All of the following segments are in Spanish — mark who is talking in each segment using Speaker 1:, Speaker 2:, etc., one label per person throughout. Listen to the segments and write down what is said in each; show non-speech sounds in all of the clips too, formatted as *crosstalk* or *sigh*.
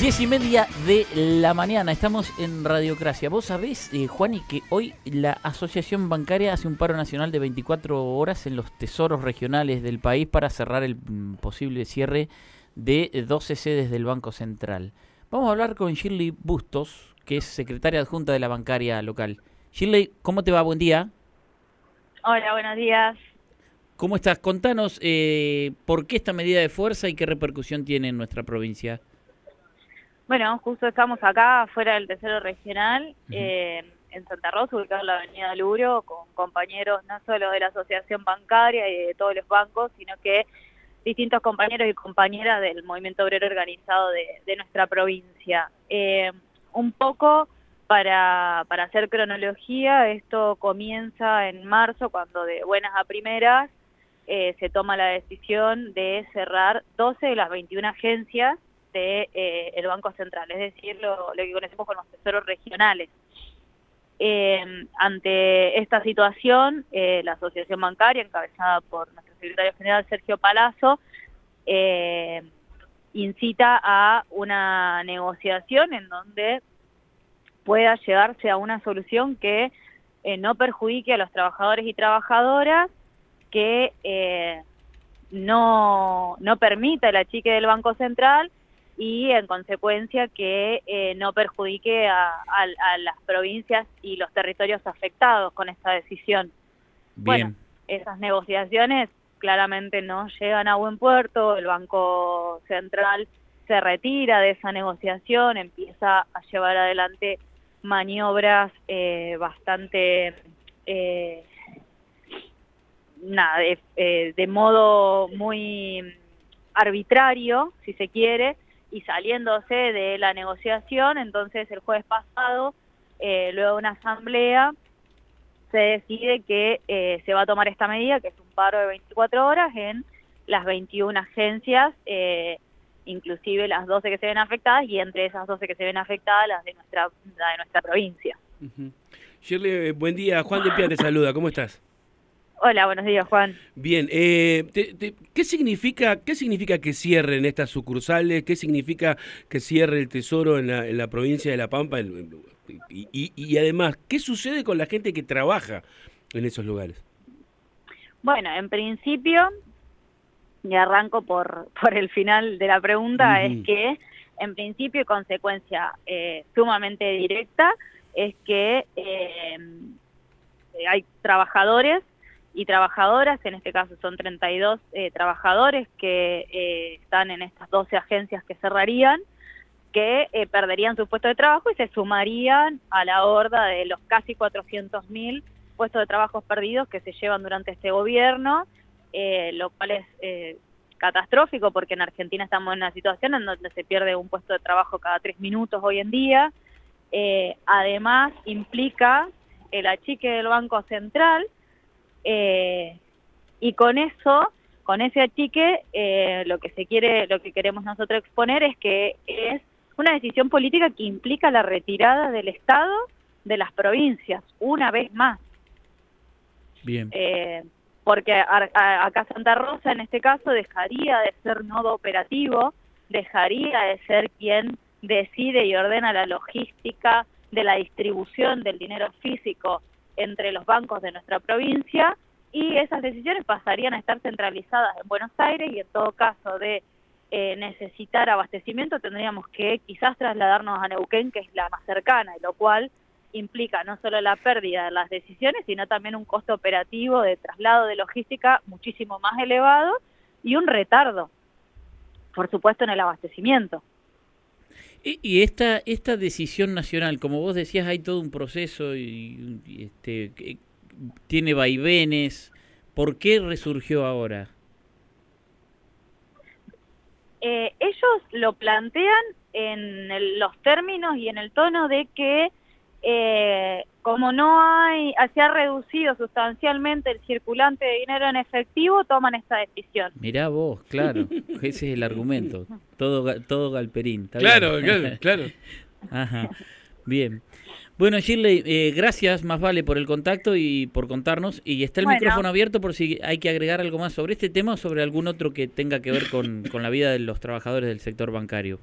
Speaker 1: Diez y media de la mañana, estamos en Radiocracia. Vos sabés, eh, Juani, que hoy la Asociación Bancaria hace un paro nacional de 24 horas en los tesoros regionales del país para cerrar el mm, posible cierre de 12 sedes del Banco Central. Vamos a hablar con Shirley Bustos, que es secretaria adjunta de la bancaria local. Shirley, ¿cómo te va? Buen día.
Speaker 2: Hola, buenos días.
Speaker 1: ¿Cómo estás? Contanos eh, por qué esta medida de fuerza y qué repercusión tiene en nuestra provincia.
Speaker 2: Bueno, justo estamos acá, fuera del tercero regional, eh, en Santa Rosa, ubicado en la avenida Luro, con compañeros no solo de la asociación bancaria y de todos los bancos, sino que distintos compañeros y compañeras del movimiento obrero organizado de, nuestra provincia. Eh, un poco para, para hacer cronología, esto comienza en marzo, cuando de buenas a primeras eh, se toma la decisión de cerrar 12 de las 21 agencias del de, eh, Banco Central, es decir, lo, que conocemos con los tesoros regionales. Eh, ante esta situación, eh, la Asociación Bancaria, encabezada por nuestro secretario general Sergio Palazzo, incita a una negociación en donde pueda llegarse a una solución que no perjudique a los trabajadores y trabajadoras, que no, no permita el achique del Banco Central y en consecuencia que eh, no perjudique a, las provincias y los territorios afectados con esta decisión. Bueno, esas negociaciones claramente no llegan a buen puerto, el Banco Central se retira de esa negociación, empieza a llevar adelante maniobras eh, bastante, eh, nada, de modo muy arbitrario, si se quiere, y saliéndose de la negociación, entonces el jueves pasado, eh, luego de una asamblea, se decide que eh, se va a tomar esta medida, que es un paro de 24 horas en las 21 agencias, eh, inclusive las 12 que se ven afectadas, y entre esas 12 que se ven afectadas, las de nuestra, de nuestra provincia.
Speaker 3: Shirley, buen día. Juan de Pia te saluda. ¿Cómo estás?
Speaker 2: Hola, buenos días, Juan.
Speaker 3: Bien, eh, ¿qué, significa, ¿qué significa que cierren estas sucursales? ¿Qué significa que cierre el tesoro en la, en la provincia de La Pampa? Y, y, además, ¿qué sucede con la gente que trabaja en esos lugares?
Speaker 2: Bueno, en principio, y arranco por, por el final de la pregunta, es que en principio y consecuencia eh, sumamente directa es que eh, hay trabajadores y trabajadoras, en este caso son 32 eh, trabajadores que eh, están en estas 12 agencias que cerrarían, que eh, perderían su puesto de trabajo y se sumarían a la horda de los casi 400.000 puestos de trabajo perdidos que se llevan durante este gobierno, lo cual es catastrófico porque en Argentina estamos en una situación en donde se pierde un puesto de trabajo cada tres minutos hoy en día. además, implica el achique del Banco Central, eh, y con eso, con ese achique, eh, lo que se quiere, lo que queremos nosotros exponer es que es una decisión política que implica la retirada del Estado de las provincias, una vez más.
Speaker 1: Bien.
Speaker 2: Eh, porque acá Santa Rosa, en este caso, dejaría de ser nodo operativo, dejaría de ser quien decide y ordena la logística de la distribución del dinero físico entre los bancos de nuestra provincia y esas decisiones pasarían a estar centralizadas en Buenos Aires y en todo caso de eh, necesitar abastecimiento tendríamos que quizás trasladarnos a Neuquén, que es la más cercana, y lo cual implica no solo la pérdida de las decisiones, sino también un costo operativo de traslado de logística muchísimo más elevado y un retardo, por supuesto, en el abastecimiento.
Speaker 1: Y esta, esta decisión nacional, como vos decías, hay todo un proceso y, este, tiene vaivenes. ¿Por qué resurgió ahora?
Speaker 2: Eh, ellos lo plantean en los términos y en el tono de que eh, como no hay, se ha reducido sustancialmente el circulante de dinero en efectivo, toman esta decisión.
Speaker 1: Mirá vos, claro, *laughs* ese es el argumento, todo, todo galperín.
Speaker 3: claro, claro, *laughs* claro.
Speaker 1: Ajá, bien. Bueno, Shirley, eh, gracias más vale por el contacto y por contarnos. Y está el micrófono abierto por si hay que agregar algo más sobre este tema o sobre algún otro que tenga que ver con, con la vida de los trabajadores del sector bancario.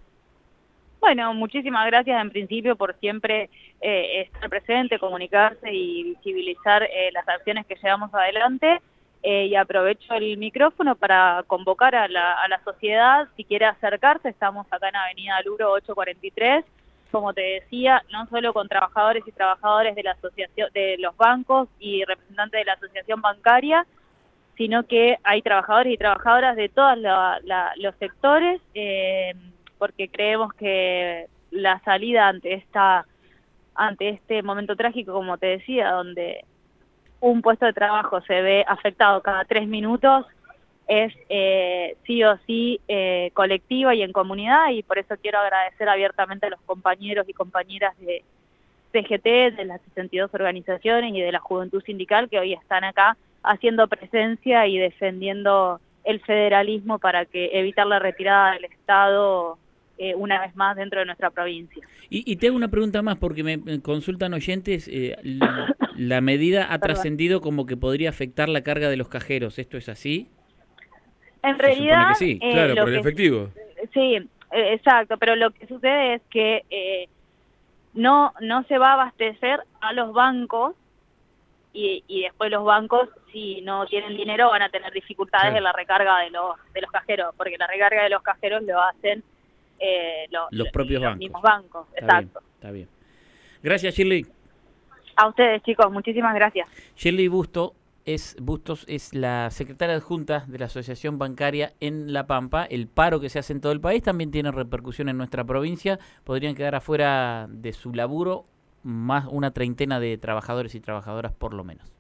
Speaker 2: Bueno, muchísimas gracias en principio por siempre eh, estar presente, comunicarse y visibilizar eh, las acciones que llevamos adelante. Eh, y aprovecho el micrófono para convocar a la, sociedad, si quiere acercarse, estamos acá en Avenida Luro 843, como te decía, no solo con trabajadores y trabajadores de la asociación, de los bancos y representantes de la asociación bancaria, sino que hay trabajadores y trabajadoras de todos los sectores, eh, porque creemos que la salida ante esta ante este momento trágico, como te decía, donde un puesto de trabajo se ve afectado cada tres minutos, es eh, sí o sí eh, colectiva y en comunidad y por eso quiero agradecer abiertamente a los compañeros y compañeras de CGT, de las 62 organizaciones y de la Juventud Sindical que hoy están acá haciendo presencia y defendiendo el federalismo para que evitar la retirada del Estado eh, una vez más dentro de nuestra provincia.
Speaker 1: Y, y, te hago una pregunta más, porque me consultan oyentes, eh, la, medida ha trascendido como que podría afectar la carga de los cajeros, ¿esto es así?
Speaker 2: En realidad...
Speaker 3: sí, eh, claro, por el efectivo.
Speaker 2: Sí, exacto, pero lo que sucede es que no, no se va a abastecer a los bancos y, y, después los bancos, si no tienen dinero, van a tener dificultades en la recarga de los, de los cajeros, porque la recarga de los cajeros lo hacen eh,
Speaker 1: los propios bancos.
Speaker 2: mismos bancos. Exacto.
Speaker 1: está bien. Gracias, Shirley.
Speaker 2: A ustedes, chicos, muchísimas gracias.
Speaker 1: Shirley Busto es Bustos es la secretaria adjunta de la Asociación Bancaria en La Pampa. El paro que se hace en todo el país también tiene repercusión en nuestra provincia. Podrían quedar afuera de su laburo más una treintena de trabajadores y trabajadoras por lo menos.